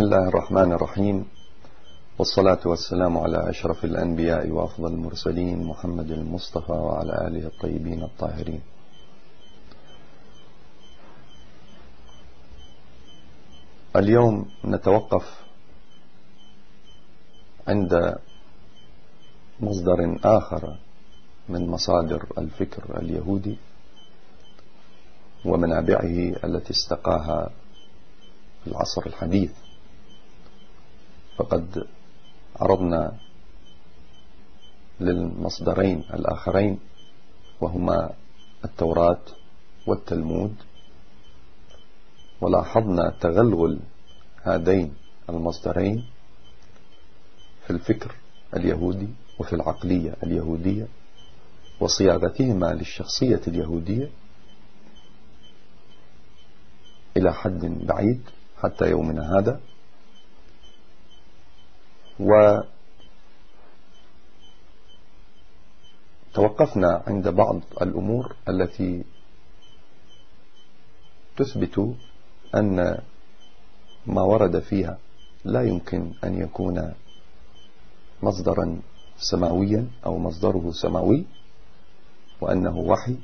بسم الله الرحمن الرحيم والصلاة والسلام على أشرف الأنبياء وأفضل المرسلين محمد المصطفى وعلى آله الطيبين الطاهرين اليوم نتوقف عند مصدر آخر من مصادر الفكر اليهودي ومنابعه التي استقاها في العصر الحديث. فقد عرضنا للمصدرين الآخرين وهما التوراة والتلمود. ولاحظنا تغلغل هذين المصدرين في الفكر اليهودي وفي العقلية اليهودية وصياغتهما للشخصية اليهودية إلى حد بعيد حتى يومنا هذا. وتوقفنا عند بعض الأمور التي تثبت أن ما ورد فيها لا يمكن أن يكون مصدرا سماويا أو مصدره سماوي وأنه وحي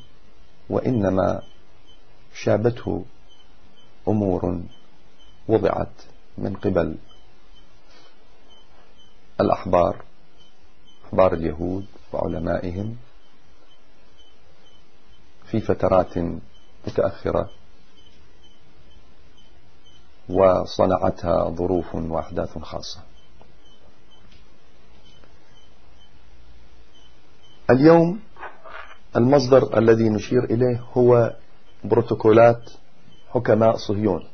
وإنما شابته أمور وضعت من قبل الأحبار أحبار اليهود وعلمائهم في فترات متأخرة وصنعتها ظروف وأحداث خاصة. اليوم المصدر الذي نشير إليه هو بروتوكولات حكماء صهيون.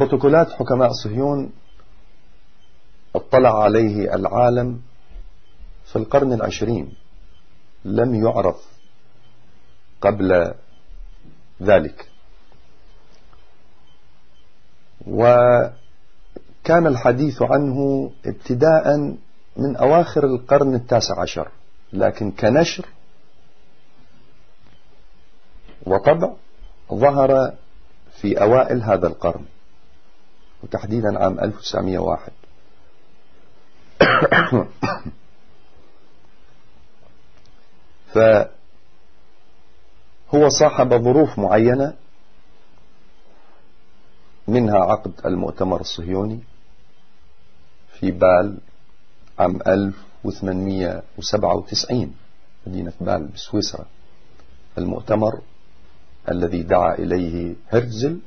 بروتوكولات حكماء صهيون اطلع عليه العالم في القرن العشرين لم يعرف قبل ذلك. وكان الحديث عنه ابتداء من أواخر القرن التاسع عشر لكن كنشر وطبع ظهر في أوائل هذا القرن. وتحديدا عام 1901 فهو صاحب ظروف معينة منها عقد المؤتمر الصهيوني في بال عام 1897 مدينة بال بسويسرا. المؤتمر الذي دعا إليه هرزل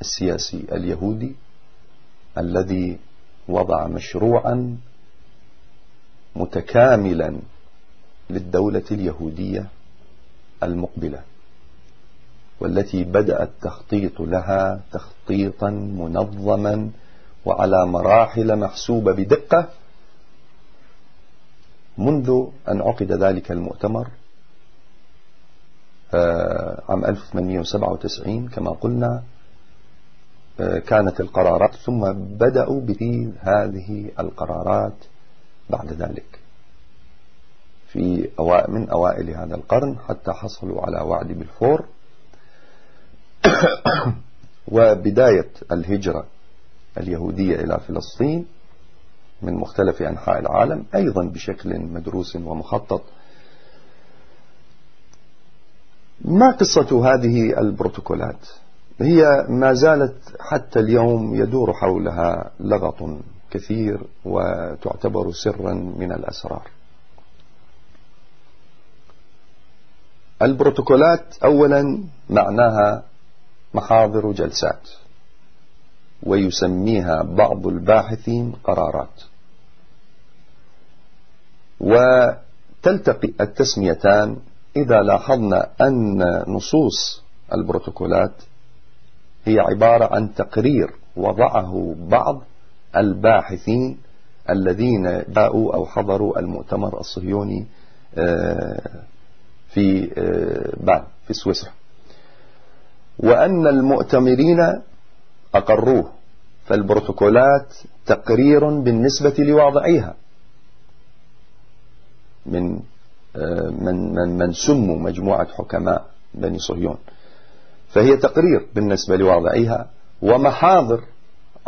السياسي اليهودي الذي وضع مشروعا متكاملا للدولة اليهودية المقبلة والتي بدأ التخطيط لها تخطيطا منظما وعلى مراحل محسوبة بدقة. منذ أن عقد ذلك المؤتمر آه، عام 1897 كما قلنا كانت القرارات ثم بدأوا بتنفيذ هذه القرارات بعد ذلك. في من أوائل هذا القرن حتى حصلوا على وعد بالفور. وبداية الهجرة اليهودية إلى فلسطين من مختلف أنحاء العالم أيضا بشكل مدروس ومخطط. ما قصة هذه البروتوكولات؟ هي ما زالت حتى اليوم يدور حولها لغط كثير وتعتبر سرا من الأسرار. البروتوكولات أولا معناها محاضر جلسات ويسميها بعض الباحثين قرارات. وتلتقي التسميتان إذا لاحظنا أن نصوص البروتوكولات هي عبارة عن تقرير وضعه بعض الباحثين الذين جاءوا أو حضروا المؤتمر الصهيوني آه، في آه، بان في سويسرا. وأن المؤتمرين أقروه فالبروتوكولات تقرير بالنسبة لواضعيها. من آه، من من من سموا مجموعة حكماء بني صهيون. فهي تقرير بالنسبة لواضعيها ومحاضر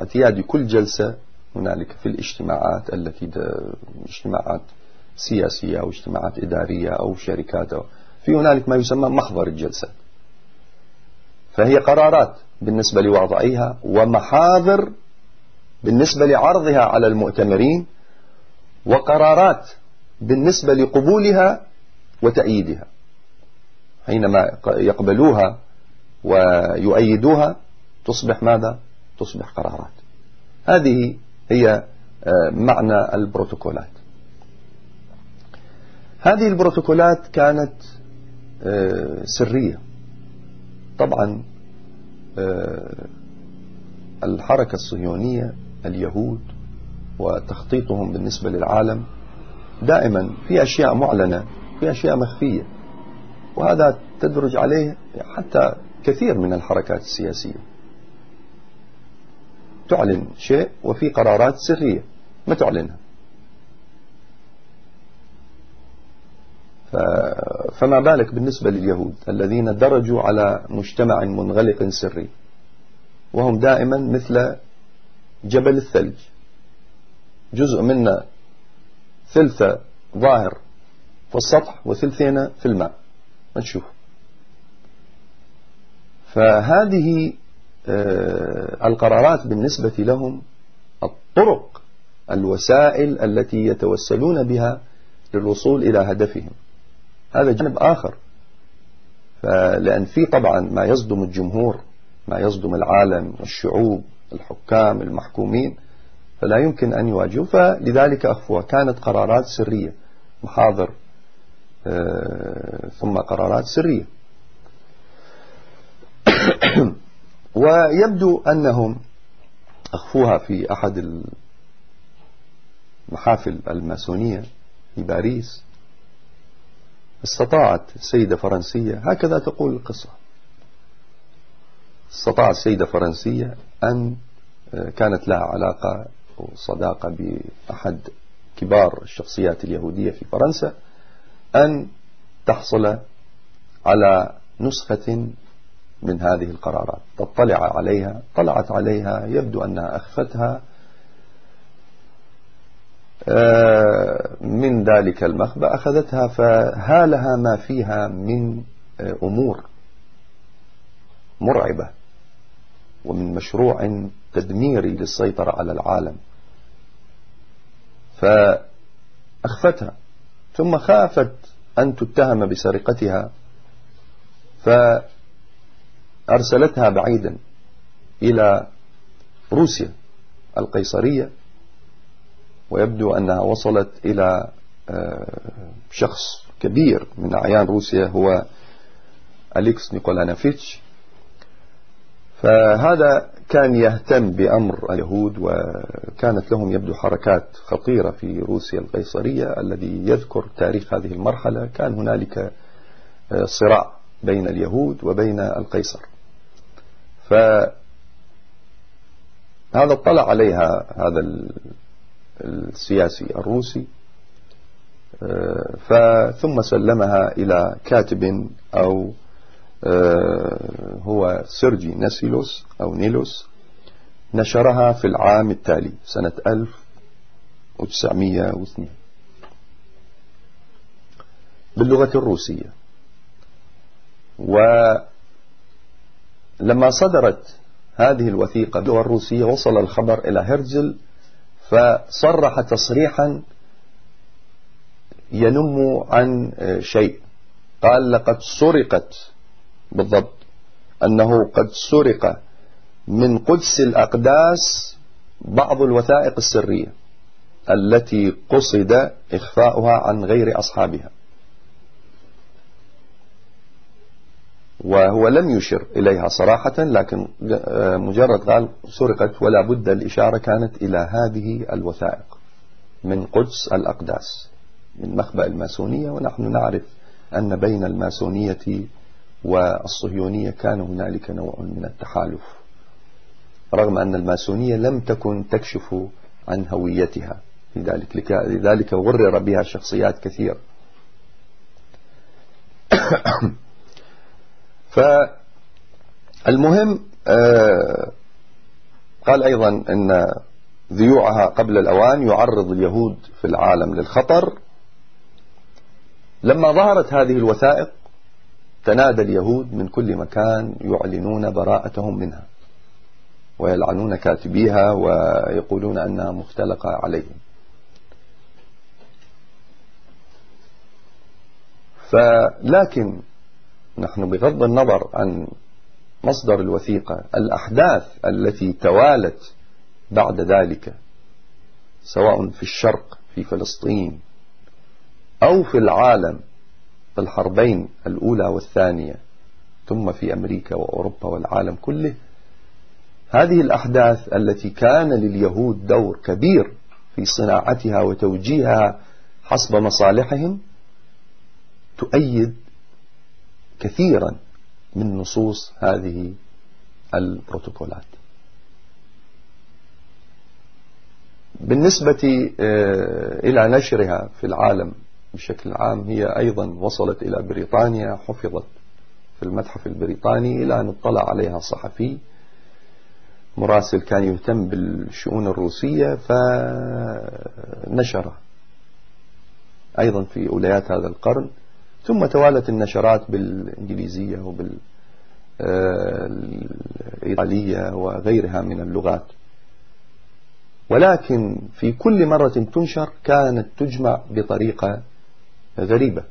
اعتياد كل جلسة هنالك في الاجتماعات التي اجتماعات سياسية أو اجتماعات إدارية أو شركات أو في هنالك ما يسمى محضر الجلسة. فهي قرارات بالنسبة لواضعيها ومحاضر بالنسبة لعرضها على المؤتمرين وقرارات بالنسبة لقبولها وتأييدها. حينما يقبلوها ويؤيدوها تصبح ماذا؟ تصبح قرارات. هذه هي آه، معنى البروتوكولات. هذه البروتوكولات كانت آه، سرية. طبعا آه، الحركة الصهيونية اليهود وتخطيطهم بالنسبة للعالم دائما في أشياء معلنة في أشياء مخفية وهذا تدرج عليه حتى كثير من الحركات السياسية. تعلن شيء وفي قرارات سرية ما تعلنها. فما بالك بالنسبة لليهود الذين درجوا على مجتمع منغلق سري وهم دائما مثل جبل الثلج. جزء منا ثلثة ظاهر في السطح وثلثين في الماء. نشوف فهذه آه، القرارات بالنسبة لهم الطرق الوسائل التي يتوسلون بها للوصول إلى هدفهم. هذا جانب آخر. لأن في طبعا ما يصدم الجمهور ما يصدم العالم الشعوب الحكام المحكومين فلا يمكن أن يواجهوا. فلذلك أخفوها كانت قرارات سرية محاضر آه، ثم قرارات سرية. ويبدو أنهم أخفوها في أحد المحافل الماسونية في باريس. استطاعت سيدة فرنسية هكذا تقول القصة. استطاعت سيدة فرنسية أن آه، كانت لها علاقة وصداقة بأحد كبار الشخصيات اليهودية في فرنسا أن تحصل على نسخة من هذه القرارات. تطلع عليها طلعت عليها يبدو أنها أخفتها. آه، من ذلك المخبأ أخذتها فهالها ما فيها من آه، أمور مرعبة ومن مشروع تدميري للسيطرة على العالم. فأخفتها. ثم خافت أن تتهم بسرقتها. فأرسلتها بعيدا إلى روسيا القيصرية ويبدو أنها وصلت إلى آه، شخص كبير من أعيان روسيا هو أليكس نيكولانافيتش فهذا كان يهتم بأمر اليهود وكانت لهم يبدو حركات خطيرة في روسيا القيصرية. الذي يذكر تاريخ هذه المرحلة كان هنالك آه، صراع بين اليهود وبين القيصر. فهذا اطلع عليها هذا السياسي الروسي آه، ثم سلمها إلى كاتب أو آه، هو سيرجي ناسيلوس أو نيلوس نشرها في العام التالي سنة 1902 باللغة الروسية. ولما صدرت هذه الوثيقة الروسية وصل الخبر إلى هرزل فصرح تصريحا ينم عن شيء. قال لقد سرقت بالضبط أنه قد سرق من قدس الأقداس بعض الوثائق السرية التي قصد إخفاؤها عن غير أصحابها. وهو لم يشر إليها صراحة لكن مجرد قال سرقت ولا بد الإشارة كانت إلى هذه الوثائق من قدس الأقداس من مخبأ الماسونية ونحن نعرف أن بين الماسونية والصهيونية كان هنالك نوع من التحالف رغم أن الماسونية لم تكن تكشف عن هويتها لذلك, لذلك غرر بها شخصيات كثير. فالمهم آه، قال أيضا أن ذيوعها قبل الأوان يعرض اليهود في العالم للخطر. لما ظهرت هذه الوثائق تنادى اليهود من كل مكان يعلنون براءتهم منها ويلعنون كاتبيها ويقولون أنها مختلقة عليهم. فلكن نحن بغض النظر عن مصدر الوثيقة الأحداث التي توالت بعد ذلك سواء في الشرق في فلسطين أو في العالم في الحربين الأولى والثانية ثم في أمريكا وأوروبا والعالم كله هذه الأحداث التي كان لليهود دور كبير في صناعتها وتوجيهها حسب مصالحهم تؤيد كثيرا من نصوص هذه البروتوكولات. بالنسبة آه، إلى نشرها في العالم بشكل عام هي أيضا وصلت إلى بريطانيا حفظت في المتحف البريطاني إلى أن اطلع عليها صحفي مراسل كان يهتم بالشؤون الروسية فنشره أيضا في أوليات هذا القرن. ثم توالت النشرات بالإنجليزية وبالإيطالية وغيرها من اللغات. ولكن في كل مرة تنشر كانت تجمع بطريقة غريبة.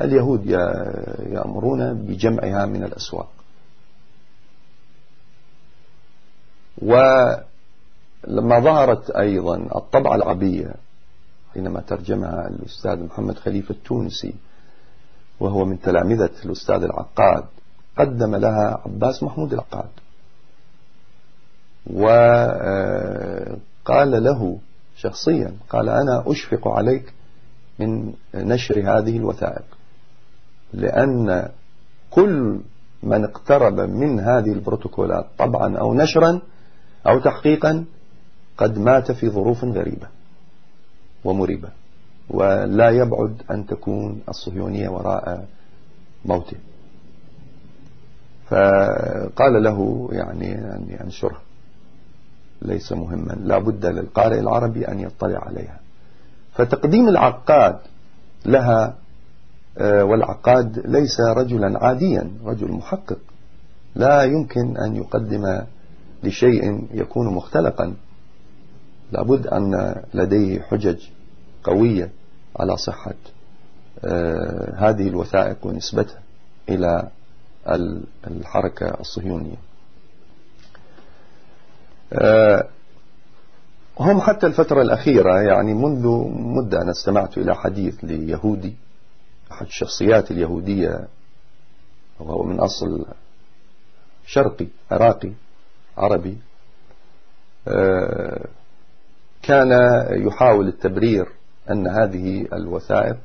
اليهود يأمرون بجمعها من الأسواق. ولما ظهرت أيضا الطبعة العربية حينما ترجمها الأستاذ محمد خليفة التونسي وهو من تلامذة الأستاذ العقاد قدم لها عباس محمود العقاد. وقال له شخصيا قال أنا أشفق عليك من نشر هذه الوثائق لأن كل من اقترب من هذه البروتوكولات طبعا أو نشرا أو تحقيقا قد مات في ظروف غريبة ومريبة. ولا يبعد أن تكون الصهيونية وراء موته. فقال له يعني أن ينشرها ليس مهما. لا بد للقارئ العربي أن يطلع عليها. فتقديم العقاد لها آه، والعقاد ليس رجلا عاديا رجل محقق. لا يمكن أن يقدم لشيء يكون مختلقا. لابد أن لديه حجج قوية. على صحة آه، هذه الوثائق ونسبتها إلى الحركة الصهيونية. آه، هم حتى الفترة الأخيرة يعني منذ مدة أنا استمعت إلى حديث ليهودي أحد الشخصيات اليهودية وهو من أصل شرقي عراقي عربي آه، كان يحاول التبرير أن هذه الوثائق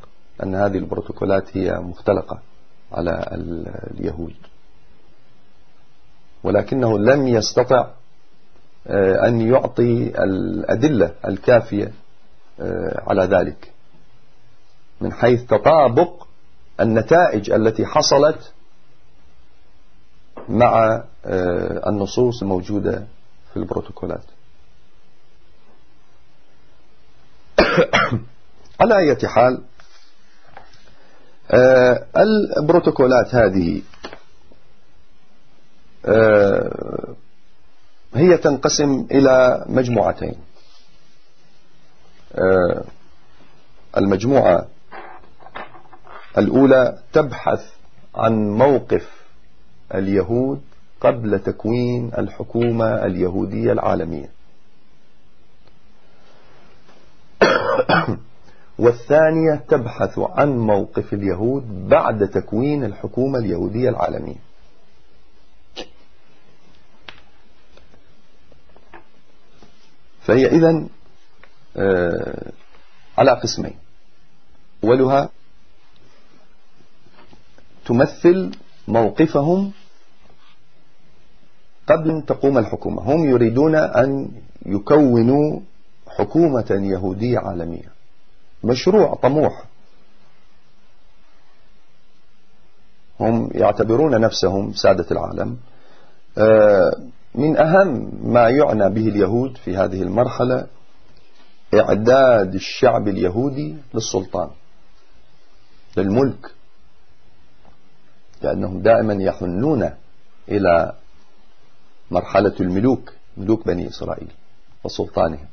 أن هذه البروتوكولات هي مختلقة على اليهود. ولكنه لم يستطع آه، أن يعطي الأدلة الكافية آه، على ذلك من حيث تطابق النتائج التي حصلت مع آه، النصوص الموجودة في البروتوكولات. على أي حال البروتوكولات هذه هي تنقسم إلى مجموعتين. آه، المجموعة الأولى تبحث عن موقف اليهود قبل تكوين الحكومة اليهودية العالمية. والثانية تبحث عن موقف اليهود بعد تكوين الحكومة اليهودية العالمية. فهي إذن آه، على قسمين. أولها تمثل موقفهم قبل أن تقوم الحكومة. هم يريدون أن يكونوا حكومة يهودية عالمية. مشروع طموح. هم يعتبرون نفسهم سادة العالم. آه، من أهم ما يعنى به اليهود في هذه المرحلة إعداد الشعب اليهودي للسلطان للملك لأنهم دائما يحنون إلى مرحلة الملوك ملوك بني إسرائيل وسلطانهم.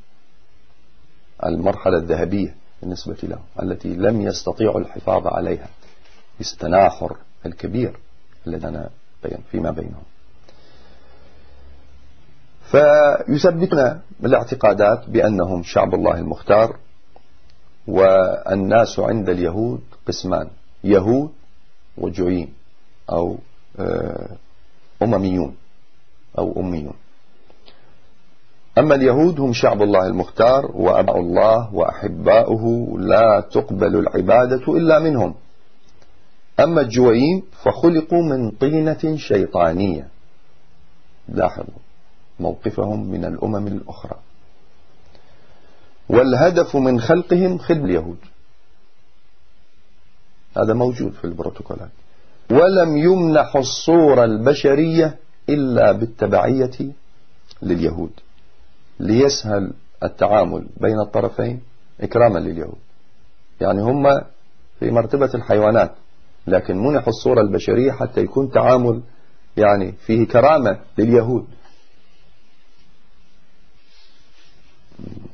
المرحلة الذهبية بالنسبة لهم التي لم يستطيعوا الحفاظ عليها. بالتناحر الكبير الذي فيما بينهم. فيثبتنا الاعتقادات بأنهم شعب الله المختار والناس عند اليهود قسمان يهود وجعين أو آه، أمميون أو أميون. أما اليهود هم شعب الله المختار وأبع الله وأحباؤه لا تقبل العبادة إلا منهم. أما الجويين فخلقوا من طينة شيطانية. لاحظوا موقفهم من الأمم الأخرى. والهدف من خلقهم خدم اليهود. هذا موجود في البروتوكولات. ولم يمنحوا الصورة البشرية إلا بالتبعية لليهود. ليسهل التعامل بين الطرفين إكراما لليهود. يعني هم في مرتبة الحيوانات لكن منحوا الصورة البشرية حتى يكون تعامل يعني فيه كرامة لليهود.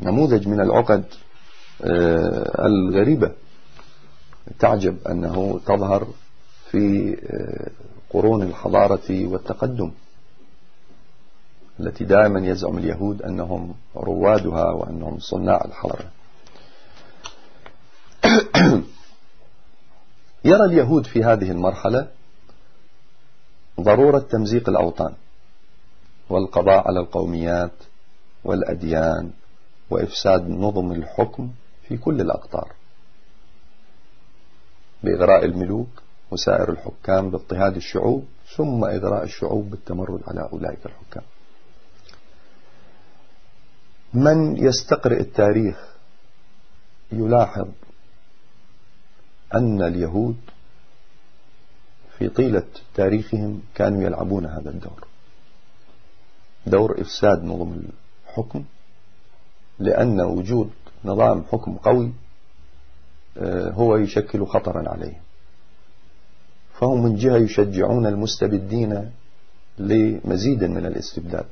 نموذج من العقد آه، الغريبة تعجب أنه تظهر في آه، قرون الحضارة والتقدم. التي دائما يزعم اليهود أنهم روادها وأنهم صناع الحضارة يرى اليهود في هذه المرحلة ضرورة تمزيق الأوطان والقضاء على القوميات والأديان وإفساد نظم الحكم في كل الأقطار بإغراء الملوك وسائر الحكام باضطهاد الشعوب ثم إغراء الشعوب بالتمرد على أولئك الحكام. من يستقرئ التاريخ يلاحظ أن اليهود في طيلة تاريخهم كانوا يلعبون هذا الدور. دور إفساد نظم الحكم لأن وجود نظام حكم قوي آه، هو يشكل خطرا عليهم. فهم من جهة يشجعون المستبدين لمزيد من الاستبداد.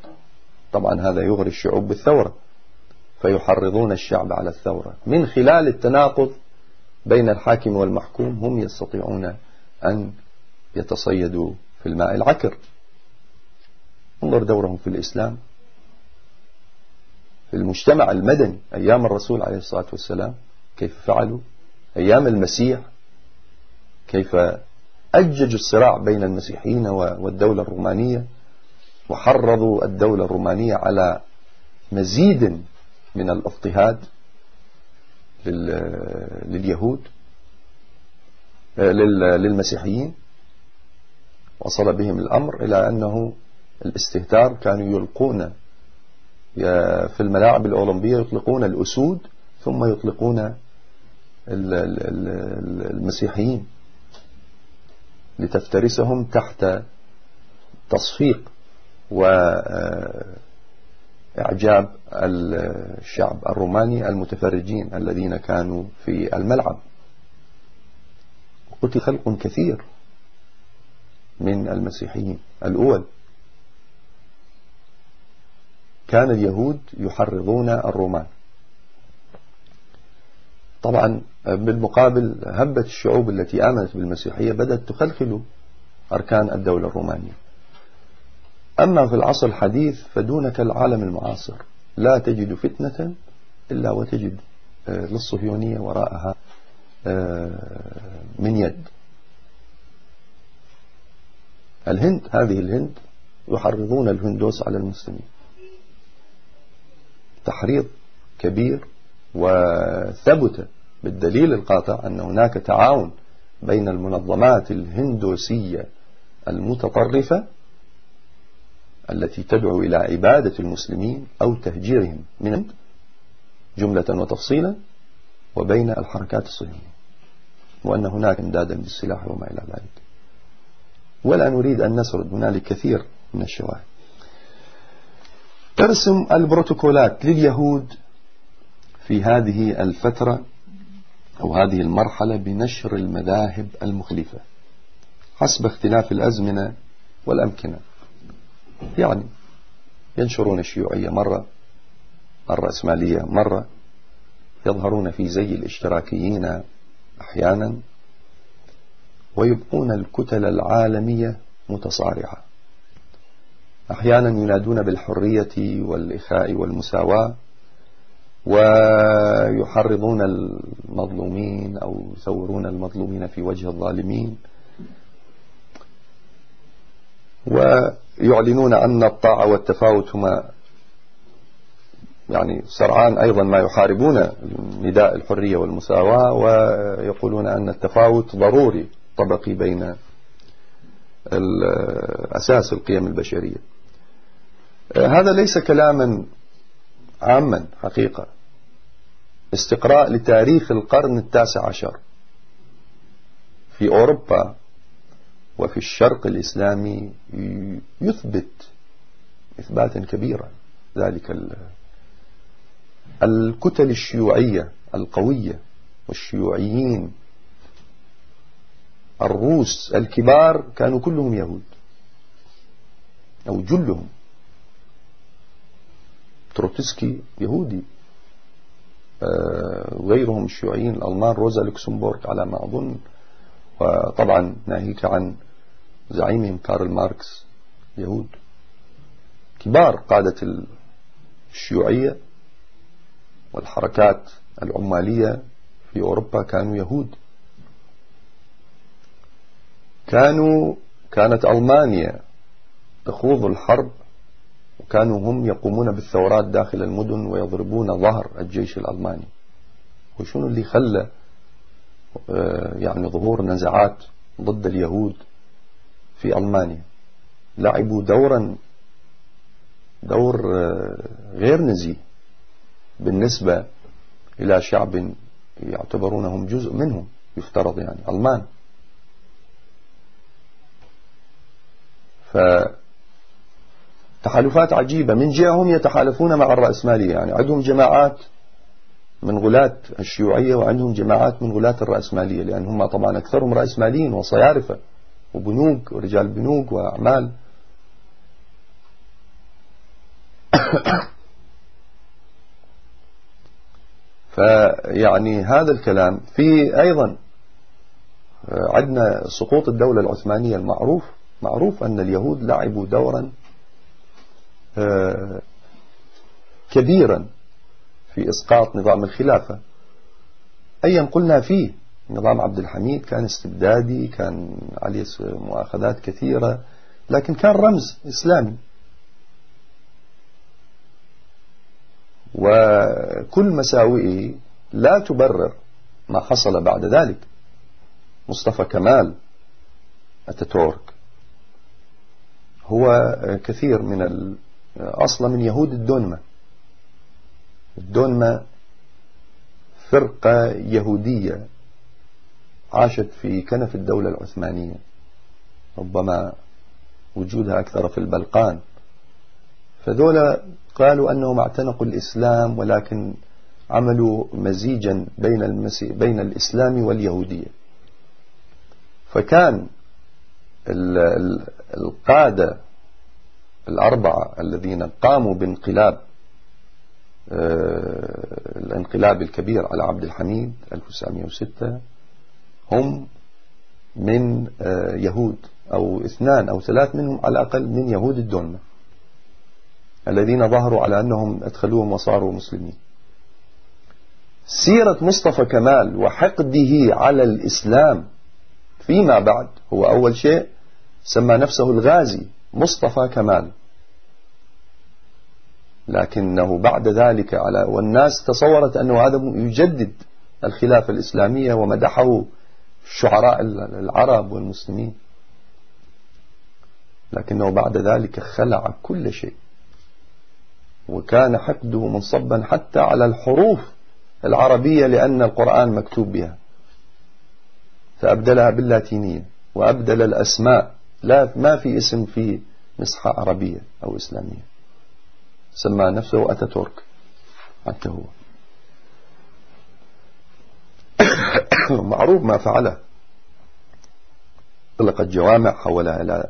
طبعا هذا يغري الشعوب بالثورة. فيحرضون الشعب على الثورة. من خلال التناقض بين الحاكم والمحكوم هم يستطيعون أن يتصيدوا في الماء العكر. انظر دورهم في الإسلام. في المجتمع المدني أيام الرسول عليه الصلاة والسلام كيف فعلوا؟ أيام المسيح كيف أججوا الصراع بين المسيحيين والدولة الرومانية وحرضوا الدولة الرومانية على مزيد من الاضطهاد لليهود للمسيحيين وصل بهم الأمر إلى أنه الاستهتار كانوا يلقون في الملاعب الأولمبية يطلقون الأسود ثم يطلقون المسيحيين لتفترسهم تحت تصفيق وإعجاب الشعب الروماني المتفرجين الذين كانوا في الملعب. قتل خلق كثير من المسيحيين. الأول كان اليهود يحرضون الرومان. طبعا بالمقابل هبت الشعوب التي آمنت بالمسيحية بدأت تخلخل أركان الدولة الرومانية. أما في العصر الحديث فدونك العالم المعاصر. لا تجد فتنة إلا وتجد آه، للصهيونية وراءها آه، من يد. الهند هذه الهند يحرضون الهندوس على المسلمين. تحريض كبير وثبت بالدليل القاطع أن هناك تعاون بين المنظمات الهندوسية المتطرفة التي تدعو إلى عبادة المسلمين أو تهجيرهم من جملة وتفصيلا وبين الحركات الصهيونية وأن هناك امدادا بالسلاح وما إلى ذلك. ولا نريد أن نسرد هنالك كثير من الشواهد. ترسم البروتوكولات لليهود في هذه الفترة أو هذه المرحلة بنشر المذاهب المخلفة حسب اختلاف الأزمنة والأمكنة. يعني ينشرون الشيوعية مرة الرأسمالية مرة يظهرون في زي الاشتراكيين أحيانا ويبقون الكتل العالمية متصارعة. أحيانا ينادون بالحرية والإخاء والمساواة ويحرضون المظلومين أو يثورون المظلومين في وجه الظالمين. ويعلنون أن الطاعة والتفاوت هما يعني سرعان أيضا ما يحاربون نداء الحرية والمساواة ويقولون أن التفاوت ضروري طبقي بين أساس القيم البشرية. هذا ليس كلاما عاما حقيقة. استقراء لتاريخ القرن التاسع عشر في أوروبا وفي الشرق الإسلامي يثبت إثباتا كبيرا. ذلك الكتل الشيوعية القوية والشيوعيين. الروس الكبار كانوا كلهم يهود أو جلهم. تروتسكي يهودي. آه، غيرهم الشيوعيين الألمان روزا لوكسمبورغ على ما أظن. وطبعا ناهيك عن زعيمهم كارل ماركس يهود كبار قادة الشيوعية والحركات العمالية في أوروبا كانوا يهود. كانوا كانت ألمانيا تخوض الحرب وكانوا هم يقومون بالثورات داخل المدن ويضربون ظهر الجيش الألماني. وشنو اللي خلى آه، يعني ظهور نزعات ضد اليهود؟ في ألمانيا. لعبوا دورا دور آه، غير نزيه بالنسبة إلى شعب يعتبرونهم جزء منهم يفترض يعني ألمان. فتحالفات عجيبة. من جهة هم يتحالفون مع الرأسمالية يعني عندهم جماعات من غلاة الشيوعية وعندهم جماعات من غلاة الرأسمالية لأن هم طبعا أكثرهم رأسماليين وصيارفة. وبنوك ورجال بنوك وأعمال. فيعني هذا الكلام. في أيضا عندنا سقوط الدولة العثمانية المعروف معروف أن اليهود لعبوا دورا آه، كبيرا في إسقاط نظام الخلافة. أيا قلنا فيه نظام عبد الحميد كان استبدادي كان عليه مؤاخذات كثيرة لكن كان رمز إسلامي. وكل مساوئه لا تبرر ما حصل بعد ذلك. مصطفى كمال أتاتورك هو كثير من أصلا من يهود الدونما. الدونما فرقة يهودية. عاشت في كنف الدولة العثمانية. ربما وجودها أكثر في البلقان. فذولا قالوا أنهم اعتنقوا الإسلام ولكن عملوا مزيجا بين, المسي بين الإسلام واليهودية. فكان القادة الأربعة الذين قاموا بانقلاب آه، الانقلاب الكبير على عبد الحميد 1906 هم من آه، يهود أو اثنان أو ثلاث منهم على الأقل من يهود الدنمة الذين ظهروا على أنهم أدخلوهم وصاروا مسلمين. سيرة مصطفى كمال وحقده على الإسلام فيما بعد هو أول شيء سمى نفسه الغازي مصطفى كمال. لكنه بعد ذلك على والناس تصورت أنه هذا يجدد الخلافة الإسلامية ومدحه الشعراء العرب والمسلمين. لكنه بعد ذلك خلع كل شيء. وكان حقده منصبا حتى على الحروف العربية لأن القرآن مكتوب بها. فأبدلها باللاتينية وأبدل الأسماء. لا ما في اسم في مسحة عربية أو إسلامية. سمى نفسه أتاتورك حتى هو. معروف ما فعله. طلقت جوامع حولها إلى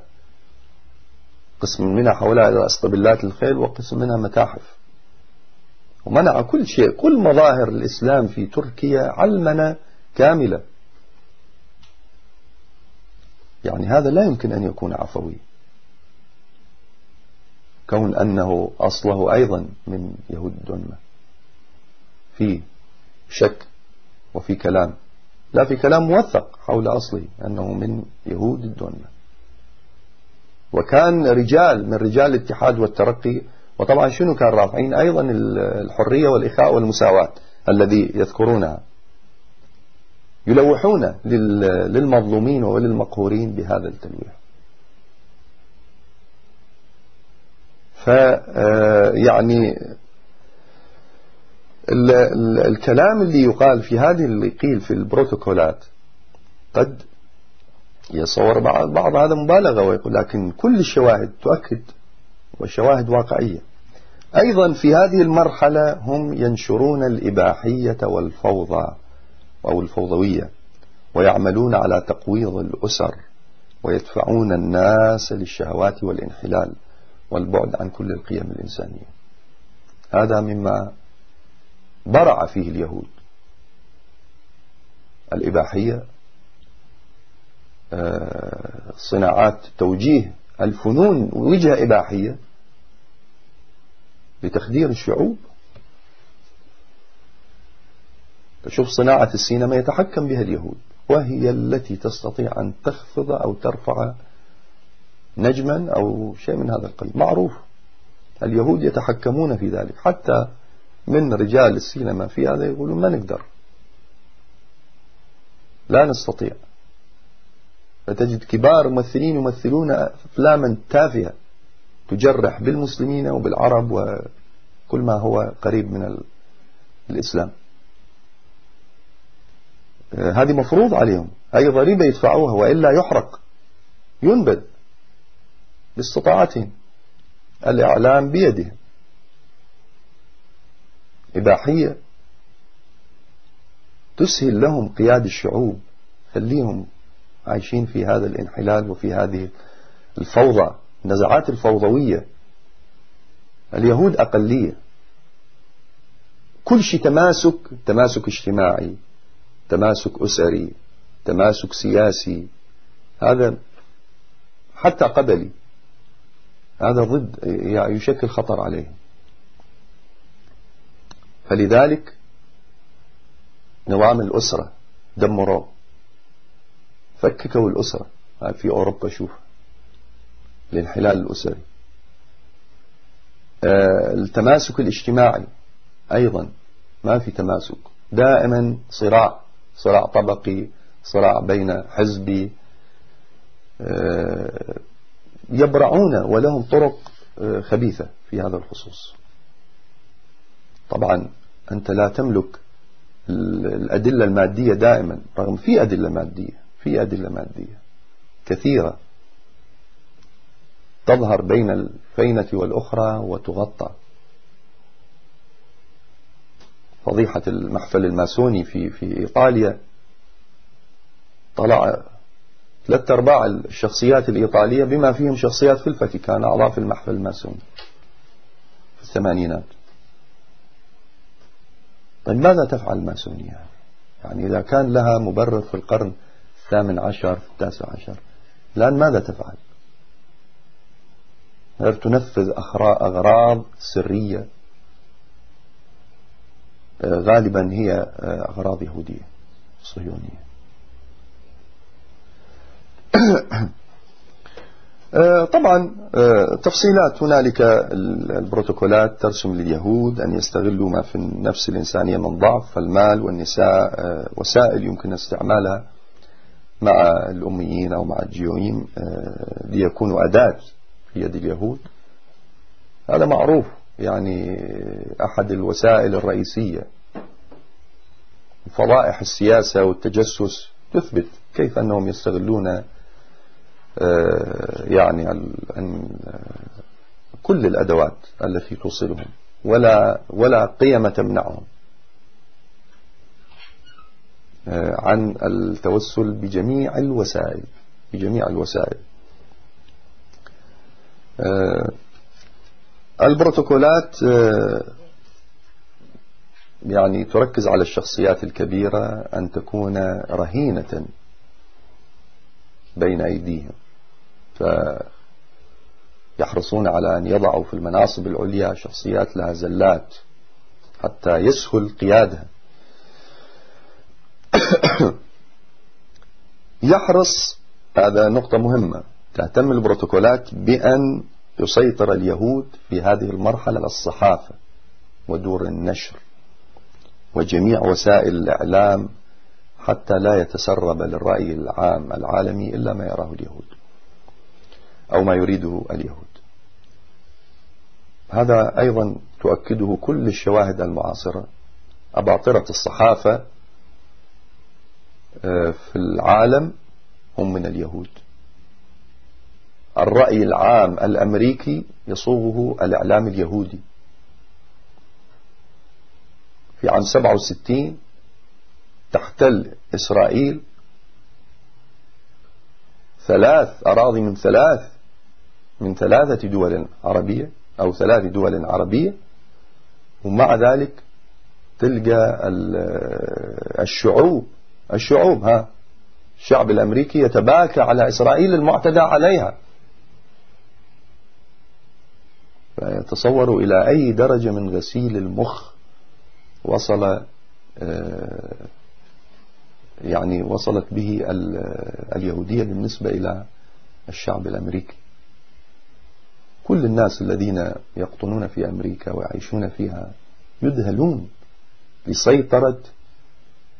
قسم منها حولها إلى اسطبلات الخيل وقسم منها متاحف. ومنع كل شيء. كل مظاهر الإسلام في تركيا علمنة كاملة. يعني هذا لا يمكن أن يكون عفوي. كون أنه أصله أيضا من يهود الدنمة في شك وفي كلام. لا في كلام موثق حول أصله أنه من يهود الدنمة وكان رجال من رجال الاتحاد والترقي وطبعا شنو كان رافعين؟ أيضا الحرية والإخاء والمساواة الذي يذكرونها. يلوحون للمظلومين وللمقهورين بهذا التلويح. فيعني الكلام اللي يقال في هذه اللي قيل في البروتوكولات قد يصور بعض هذا مبالغة ويقول لكن كل الشواهد تؤكد وشواهد واقعية. أيضا في هذه المرحلة هم ينشرون الإباحية والفوضى أو الفوضوية ويعملون على تقويض الأسر ويدفعون الناس للشهوات والانحلال والبعد عن كل القيم الإنسانية. هذا مما برع فيه اليهود. الإباحية آه، صناعات توجيه الفنون وجهة إباحية لتخدير الشعوب. تشوف صناعة السينما يتحكم بها اليهود وهي التي تستطيع أن تخفض أو ترفع نجما أو شيء من هذا القبيل معروف اليهود يتحكمون في ذلك. حتى من رجال السينما في هذا يقولون ما نقدر. لا نستطيع. فتجد كبار ممثلين يمثلون أفلاما تافهة تجرح بالمسلمين وبالعرب وكل ما هو قريب من الإسلام. هذه مفروض عليهم. أي ضريبة يدفعوها وإلا يحرق. ينبذ باستطاعتهم. الإعلام بيدهم إباحية. تسهل لهم قياد الشعوب خليهم عايشين في هذا الانحلال وفي هذه الفوضى النزعات الفوضوية. اليهود أقلية. كل شيء تماسك تماسك اجتماعي تماسك أسري تماسك سياسي. هذا حتى قبلي. هذا ضد يشكل خطر عليه فلذلك نظام الأسرة دمروه فككوا الأسرة. في أوروبا شوف الانحلال الأسري آه، التماسك الاجتماعي أيضا ما في تماسك. دائما صراع صراع طبقي صراع بين حزبي. آه، يبرعون ولهم طرق آه، خبيثة في هذا الخصوص. طبعا أنت لا تملك الأدلة المادية دائما رغم في أدلة مادية في أدلة مادية كثيرة تظهر بين الفينة والأخرى وتغطى. فضيحة المحفل الماسوني في في إيطاليا طلع ثلاث أرباع الشخصيات الإيطالية بما فيهم شخصيات في الفاتيكان أعضاء في المحفل الماسوني في الثمانينات. طيب ماذا تفعل الماسونية؟ يعني إذا كان لها مبرر في القرن الثامن عشر التاسع عشر الآن ماذا تفعل؟ تنفذ أغراض سرية؟ آه، غالبا هي آه، أغراض يهودية صهيونية. طبعا تفصيلات. هنالك البروتوكولات ترسم لليهود أن يستغلوا ما في النفس الإنسانية من ضعف فالمال والنساء وسائل يمكن استعمالها مع الأميين أو مع الجيويين ليكونوا أداة في يد اليهود. هذا معروف يعني أحد الوسائل الرئيسية. فضائح السياسة والتجسس تثبت كيف أنهم يستغلون آه، يعني كل الأدوات التي توصلهم ولا ولا قيم تمنعهم آه، عن التوسل بجميع الوسائل بجميع الوسائل. آه، البروتوكولات يعني تركز على الشخصيات الكبيرة أن تكون رهينة بين أيديهم. فيحرصون على أن يضعوا في المناصب العليا شخصيات لها زلات حتى يسهل قيادها. يحرص هذا نقطة مهمة تهتم البروتوكولات بأن يسيطر اليهود في هذه المرحلة على الصحافة ودور النشر وجميع وسائل الإعلام حتى لا يتسرب للرأي العام العالمي إلا ما يراه اليهود. أو ما يريده اليهود. هذا أيضا تؤكده كل الشواهد المعاصرة. أباطرة الصحافة آه، في العالم هم من اليهود. الرأي العام الأمريكي يصوغه الإعلام اليهودي. في عام 67 تحتل إسرائيل ثلاث أراضي من ثلاث من ثلاثة دول عربية أو ثلاث دول عربية ومع ذلك تلقى الشعوب الشعوب ها الشعب الأمريكي يتباكى على إسرائيل المعتدى عليها. فيتصوروا إلى أي درجة من غسيل المخ وصل آه، يعني وصلت به اليهودية بالنسبة إلى الشعب الأمريكي. كل الناس الذين يقطنون في أمريكا ويعيشون فيها يذهلون لسيطرة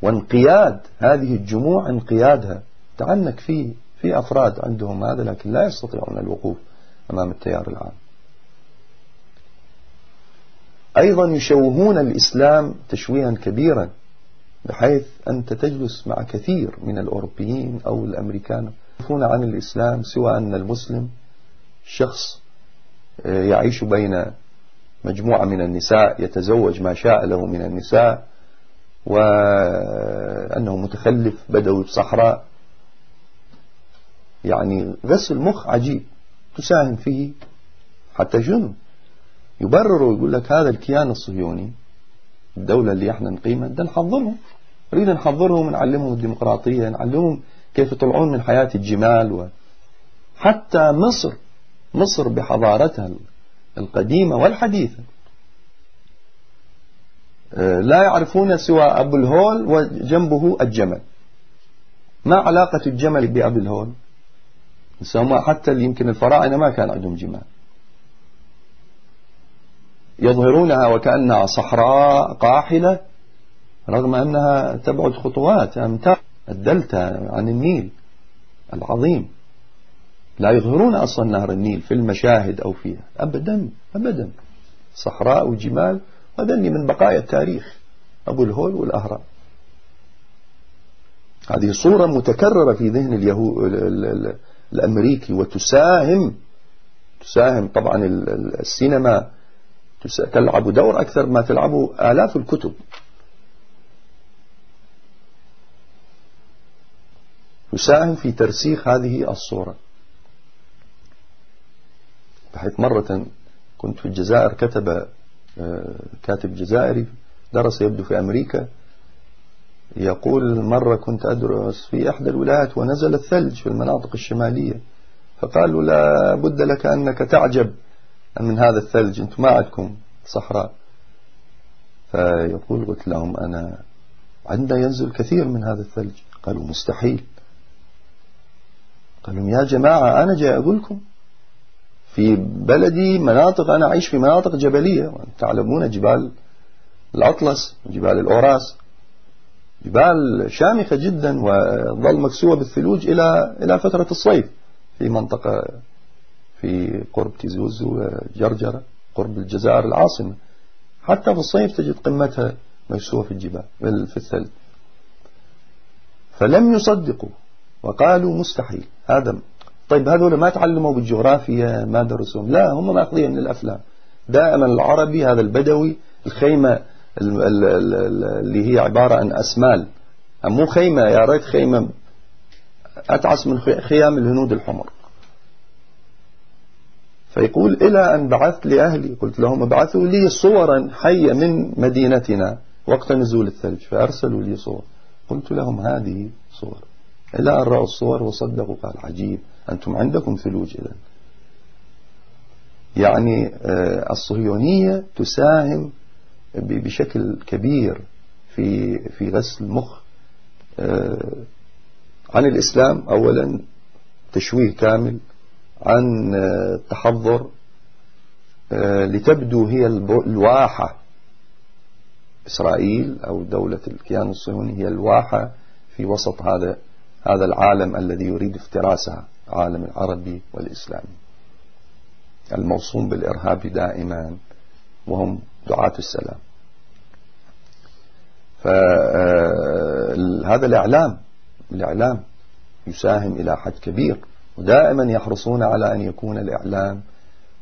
وانقياد هذه الجموع انقيادها. تعنك في في أفراد عندهم هذا لكن لا يستطيعون الوقوف أمام التيار العام. أيضا يشوهون الإسلام تشويها كبيرا بحيث أنت تجلس مع كثير من الأوروبيين أو الأمريكان يعرفون عن الإسلام سوى أن المسلم شخص يعيش بين مجموعة من النساء يتزوج ما شاء له من النساء وأنه متخلف بدوي بصحراء يعني غسل مخ عجيب تساهم فيه حتى جنب يبرر ويقول لك هذا الكيان الصهيوني الدولة اللي إحنا نقيمها بدنا نحضرهم. نريد نحضرهم ونعلمهم الديمقراطية نعلمهم كيف يطلعون من حياة الجمال و... حتى مصر مصر بحضارتها القديمة والحديثة. آه، لا يعرفون سوى أبو الهول وجنبه الجمل. ما علاقة الجمل بأبو الهول؟ حتى يمكن الفراعنة ما كان عندهم جمال. يظهرونها وكأنها صحراء قاحلة رغم أنها تبعد خطوات أمتار الدلتا عن النيل العظيم. لا يظهرون أصلا نهر النيل في المشاهد أو فيها. أبدا أبدا. صحراء وجمال. وذني من بقايا التاريخ. أبو الهول والأهرام. هذه صورة متكررة في ذهن اليهو الأمريكي وتساهم تساهم طبعا السينما. تلعب دور أكثر ما تلعبه آلاف الكتب. يساهم في ترسيخ هذه الصورة. بحيث مرة كنت في الجزائر كتب آه، كاتب جزائري درس يبدو في أمريكا يقول مرة كنت أدرس في إحدى الولايات ونزل الثلج في المناطق الشمالية فقالوا لا بد لك أنك تعجب من هذا الثلج أنتم ما عندكم صحراء. فيقول قلت لهم أنا عندنا ينزل كثير من هذا الثلج. قالوا مستحيل. قالوا يا جماعة أنا جاي أقول لكم في بلدي مناطق أنا أعيش في مناطق جبلية تعلمون جبال الأطلس جبال الأوراس. جبال شامخة جدا وظل مكسوة بالثلوج إلى إلى فترة الصيف. في منطقة في قرب تيزوز وجرجرة قرب الجزائر العاصمة. حتى في الصيف تجد قمتها مكسوة في الجبال في الثلج. فلم يصدقوا وقالوا مستحيل. هذا طيب هذول ما تعلموا بالجغرافيا ما درسوا لا هم ماخذين من الأفلام. دائما العربي هذا البدوي الخيمة اللي هي عبارة عن أسمال. مو خيمة يا ريت خيمة. أتعس من خيام الهنود الحمر. فيقول إلى أن بعثت لأهلي. قلت لهم ابعثوا لي صورا حية من مدينتنا وقت نزول الثلج. فأرسلوا لي صور. قلت لهم هذه صور. إلى أن رأوا الصور وصدقوا قال عجيب. أنتم عندكم ثلوج إذن. يعني آه، الصهيونية تساهم بشكل كبير في في غسل المخ آه، عن الإسلام. أولا تشويه كامل عن التحضر آه، لتبدو هي الواحة. إسرائيل أو دولة الكيان الصهيوني هي الواحة في وسط هذا هذا العالم الذي يريد افتراسها. عالم العربي والإسلامي. الموصوم بالإرهاب دائما وهم دعاة السلام. فهذا آه، الإعلام الإعلام يساهم إلى حد كبير ودائما يحرصون على أن يكون الإعلام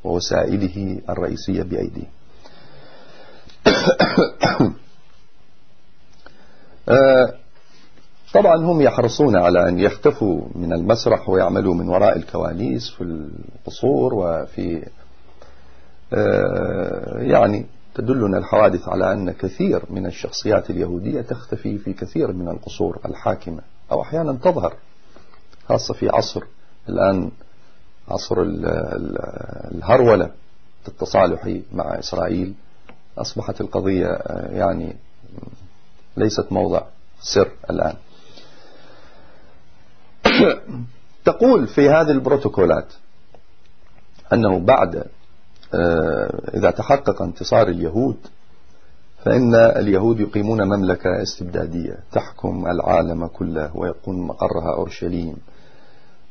ووسائله الرئيسية بأيديهم آه، طبعا هم يحرصون على أن يختفوا من المسرح ويعملوا من وراء الكواليس في القصور وفي آه، يعني تدلنا الحوادث على أن كثير من الشخصيات اليهودية تختفي في كثير من القصور الحاكمة أو أحيانا تظهر خاصة في عصر الآن عصر الهرولة التصالحي مع إسرائيل. أصبحت القضية آه، يعني ليست موضع سر الآن. تقول في هذه البروتوكولات أنه بعد آه، إذا تحقق انتصار اليهود فإن اليهود يقيمون مملكة استبدادية تحكم العالم كله ويكون مقرها أورشليم.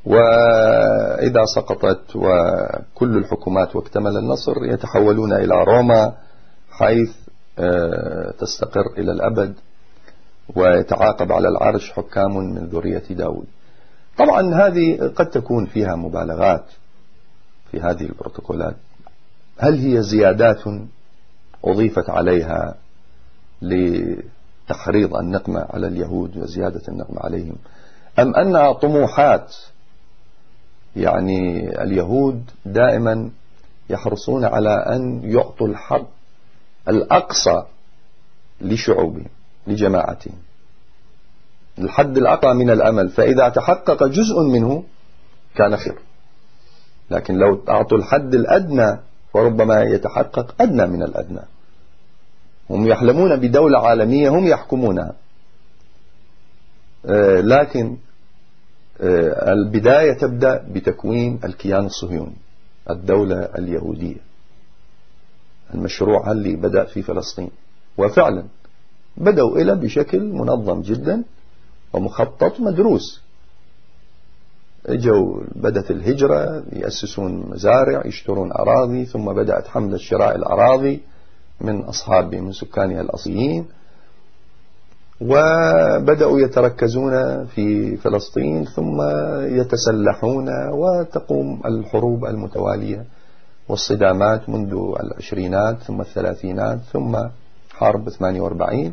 وإذا سقطت وكل الحكومات واكتمل النصر يتحولون إلى روما حيث آه، تستقر إلى الأبد ويتعاقب على العرش حكام من ذرية داود. طبعا هذه قد تكون فيها مبالغات في هذه البروتوكولات. هل هي زيادات أضيفت عليها لتحريض النقمة على اليهود وزيادة النقمة عليهم؟ أم أنها طموحات يعني اليهود دائما يحرصون على أن يعطوا الحظ الأقصى لشعوبهم لجماعتهم؟ الحد الأقصى من الأمل فإذا تحقق جزء منه كان خير. لكن لو أعطوا الحد الأدنى فربما يتحقق أدنى من الأدنى. هم يحلمون بدولة عالمية هم يحكمونها. آه، لكن آه، البداية تبدأ بتكوين الكيان الصهيوني الدولة اليهودية. المشروع اللي بدأ في فلسطين. وفعلا بدأوا إلى بشكل منظم جدا. ومخطط مدروس. اجوا بدأت الهجرة يأسسون مزارع يشترون أراضي ثم بدأت حملة شراء الأراضي من أصحاب من سكانها الأصليين. وبدأوا يتركزون في فلسطين ثم يتسلحون وتقوم الحروب المتوالية والصدامات منذ العشرينات ثم الثلاثينات ثم حرب 48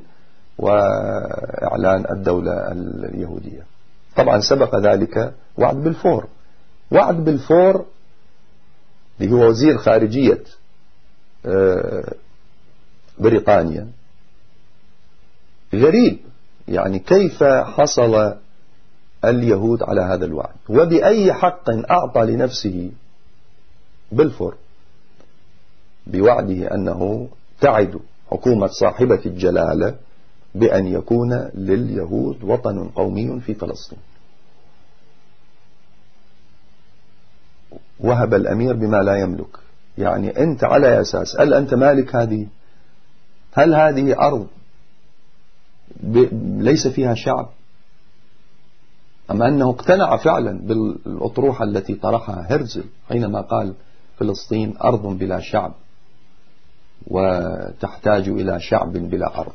وإعلان الدولة اليهودية. طبعا سبق ذلك وعد بالفور وعد بالفور اللي هو وزير خارجية آه، بريطانيا. غريب يعني كيف حصل اليهود على هذا الوعد؟ وبأي حق أعطى لنفسه بلفور بوعده أنه تعد حكومة صاحبة الجلالة بأن يكون لليهود وطن قومي في فلسطين. وهب الأمير بما لا يملك. يعني أنت على أساس هل أنت مالك هذه؟ هل هذه أرض ليس فيها شعب؟ أما أنه اقتنع فعلا بالأطروحة التي طرحها هرزل حينما قال فلسطين أرض بلا شعب وتحتاج إلى شعب بلا أرض؟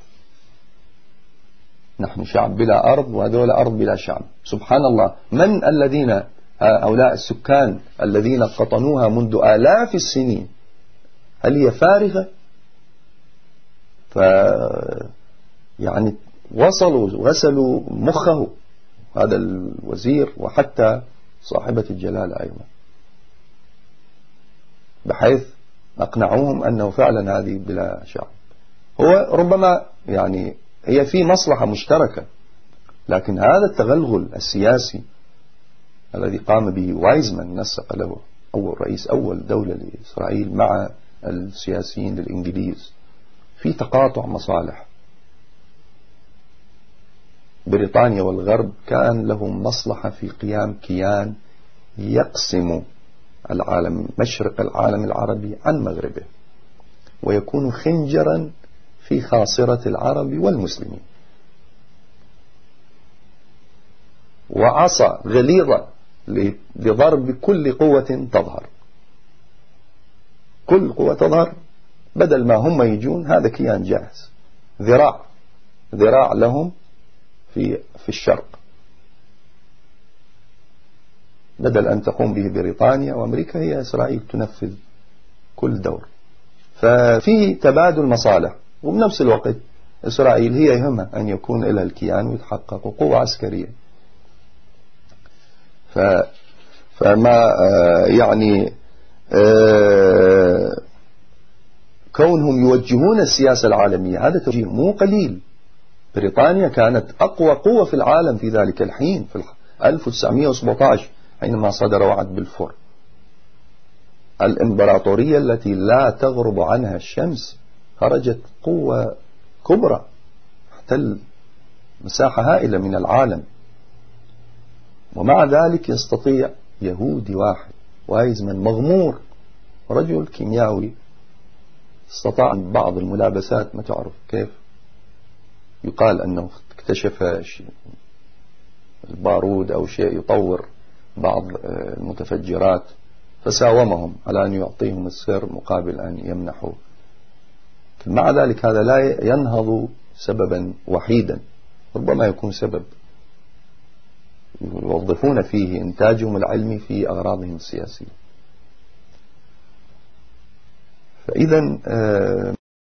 نحن شعب بلا أرض وهذول أرض بلا شعب. سبحان الله من الذين هؤلاء السكان الذين قطنوها منذ آلاف السنين هل هي فارغة؟ ف يعني وصلوا غسلوا مخه هذا الوزير وحتى صاحبة الجلالة أيضا. بحيث أقنعوهم أنه فعلا هذه بلا شعب. هو ربما يعني هي في مصلحة مشتركة. لكن هذا التغلغل السياسي الذي قام به وايزمان نسق له أول رئيس أول دولة لإسرائيل مع السياسيين الإنجليز في تقاطع مصالح. بريطانيا والغرب كان لهم مصلحة في قيام كيان يقسم العالم مشرق العالم العربي عن مغربه ويكون خنجرا في خاصرة العرب والمسلمين. وعصا غليظة لضرب كل قوة تظهر. كل قوة تظهر بدل ما هم يجون هذا كيان جاهز. ذراع ذراع لهم في في الشرق. بدل أن تقوم به بريطانيا وأمريكا هي إسرائيل تنفذ كل دور. ففيه تبادل مصالح. وبنفس الوقت إسرائيل هي يهمها أن يكون لها الكيان ويتحقق قوة عسكرية. ف فما آه، يعني آه، كونهم يوجهون السياسة العالمية هذا توجيه مو قليل. بريطانيا كانت أقوى قوة في العالم في ذلك الحين في 1917 حينما صدر وعد بالفور. الإمبراطورية التي لا تغرب عنها الشمس. خرجت قوة كبرى احتل مساحة هائلة من العالم. ومع ذلك يستطيع يهودي واحد وايزمان مغمور رجل كيميائي استطاع بعض الملابسات ما تعرف كيف؟ يقال أنه اكتشف البارود أو شيء يطور بعض المتفجرات فساومهم على أن يعطيهم السر مقابل أن يمنحوا مع ذلك هذا لا ينهض سببا وحيدا ربما يكون سبب يوظفون فيه إنتاجهم العلمي في أغراضهم السياسية. فإذا